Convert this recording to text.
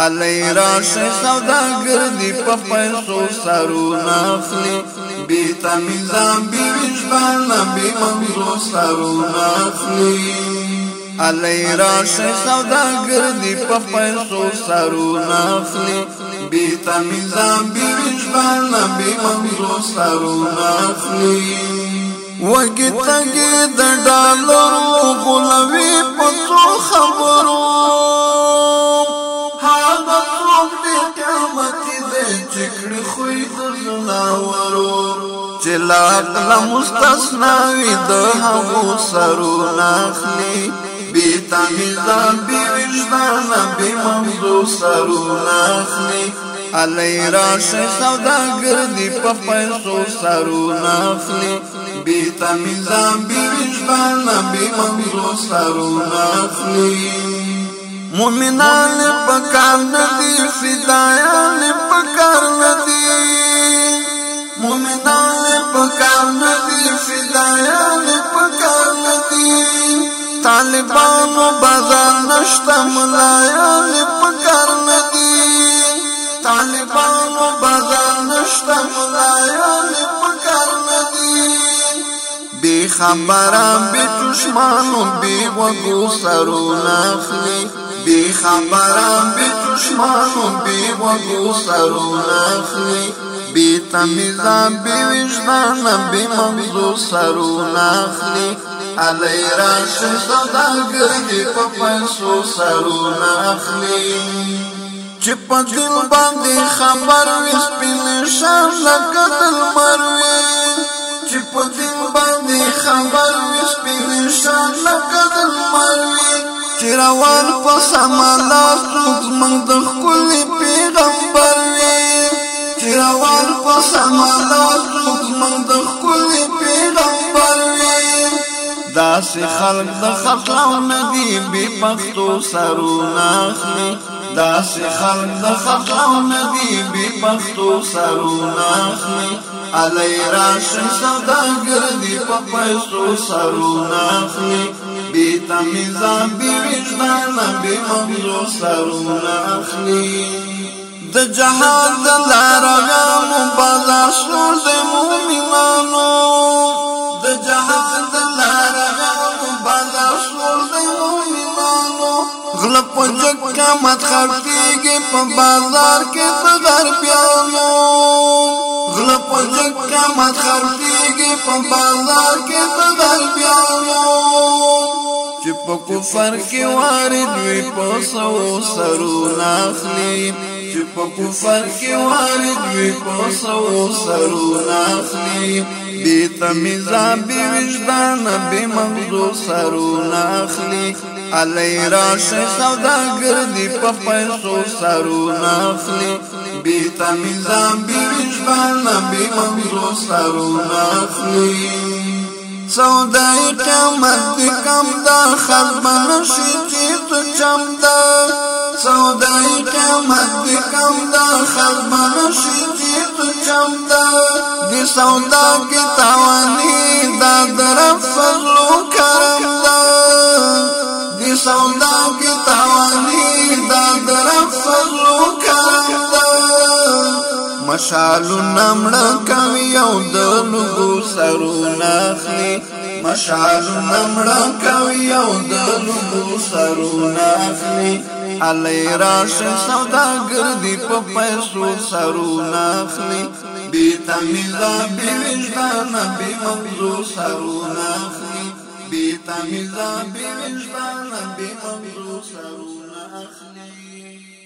علی راش سوداگر دی په پیسو سرونه اخلي بی تمیزا بی وجبانا بی منزو سرونه اخلي علی راش سوداگر دی په پیسو سرونه اخلي بی تمیزا بی وجبانا بی منزو سرونه اخلي وګی تګی د ذکر خوی دزناورو چلا پلا مستثناوی دهو سرو ناخلی بی تمیزان بی وجدان بی ممزو سرو ناخلی علی راش سودا گردی پا پیسو سرو ناخلی بی تمیزان بی وجدان بی ممزو سرو ناخلی مومنان پکار ندی فدایان پکار ندی مومنان پکار ندی فدایان پکار ندی طالبان و بازار نشتا ملایان پکار ندی طالبان و بازار نشتا ملایان پکار ندی بی خبره بی چشمانو بی وگو سرون اخلی بی خبرم بی چشمانو بی وگو سرون اخلی بی تمیزم بی وجدانم بی مغزو سرون اخلی علی راشن صداگردی پا پیسو سرون اخلی چې په دل باندې خبر وي سپین شان لکه تلمر وي چې په دل باندې خبر وي سپین شان لکه تلمر وي چې روان په سمالا څوک موږ د خپل پیغمبر وي چې روان په سمالا څوک موږ د خپل پیغمبر وي دا سي خلق د خطلاو ندي بي پښتو سرونه اخلي دا سي خلق د خطلاو ندي بي پښتو سرونه اخلي علي راشن سوداګر دي په پیسو سرونه اخلي نظام بی وجدان بی موضوع سرونه اخلي د جهان د لار غم بازار شور د مؤمنانو د جهان د لار غم بازار شور د مؤمنانو غل په جکه مت خړتيږي په بازار کې د غر پیانو غل په جکه مت خړتيږي په بازار کې د غر پیانو چې په کفر کې وارد وي په سو سرونه اخلي چې په کفر کې وارد وي په سو سرونه اخلي بی تمیزا بی وجدان بی مغزو سرونه اخلي علی راشه سوداګردي په پیسو سرونه اخلي بی تمیزا بی وجدان بی مغزو سرونه اخلي سودای قیامت دی کم دا خربن شی چیت چم دا سودای قیامت دی کم دا خربن شی چیت چم دا دی سودا کی توانی دا درف فضل و کرم دا دی سودا کی توانی دا درف فضل و کرم مشالو نمړه کوي او د لوګو سرونه اخلي مشالو نمړه کوي او د لوګو سرونه اخلي علی راشه سوداګر دی په پیسو سرونه اخلي بی تمیزه بی وجدانه بی موضوع سرونه اخلي بی تمیزه بی وجدانه بی موضوع سرونه اخلي